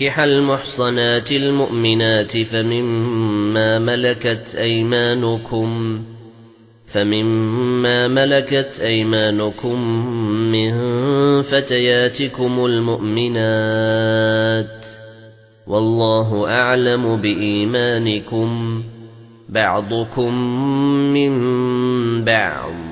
ينكح المحصنات المؤمنات فمما ملكت أيمانكم فمما ملكت أيمانكم من فتياتكم المؤمنات والله أعلم بإيمانكم بعضكم من بعض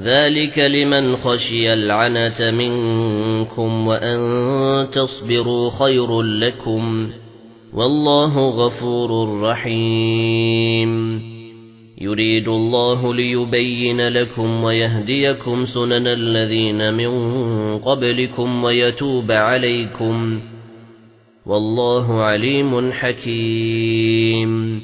ذلك لمن خشي العنة منكم وأن تصبروا خير لكم والله غفور رحيم يريد الله ليبين لكم ويهديكم سنن الذين من قبلكم ويتوب عليكم والله عليم حكيم